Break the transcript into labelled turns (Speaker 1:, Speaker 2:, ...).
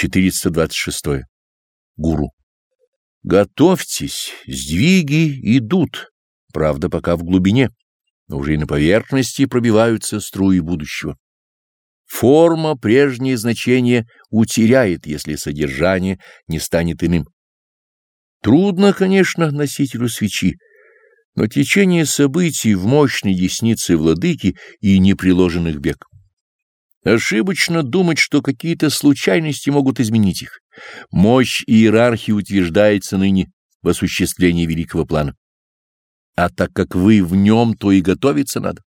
Speaker 1: 426. Гуру. Готовьтесь, сдвиги идут, правда, пока в глубине, но уже и на поверхности пробиваются струи будущего. Форма прежнее значение утеряет, если содержание не станет иным. Трудно, конечно, носителю свечи, но течение событий в мощной деснице владыки и неприложенных бег. Ошибочно думать, что какие-то случайности могут изменить их. Мощь иерархии утверждается ныне в осуществлении великого плана. А так как вы в нем, то и готовиться надо.